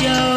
Joe.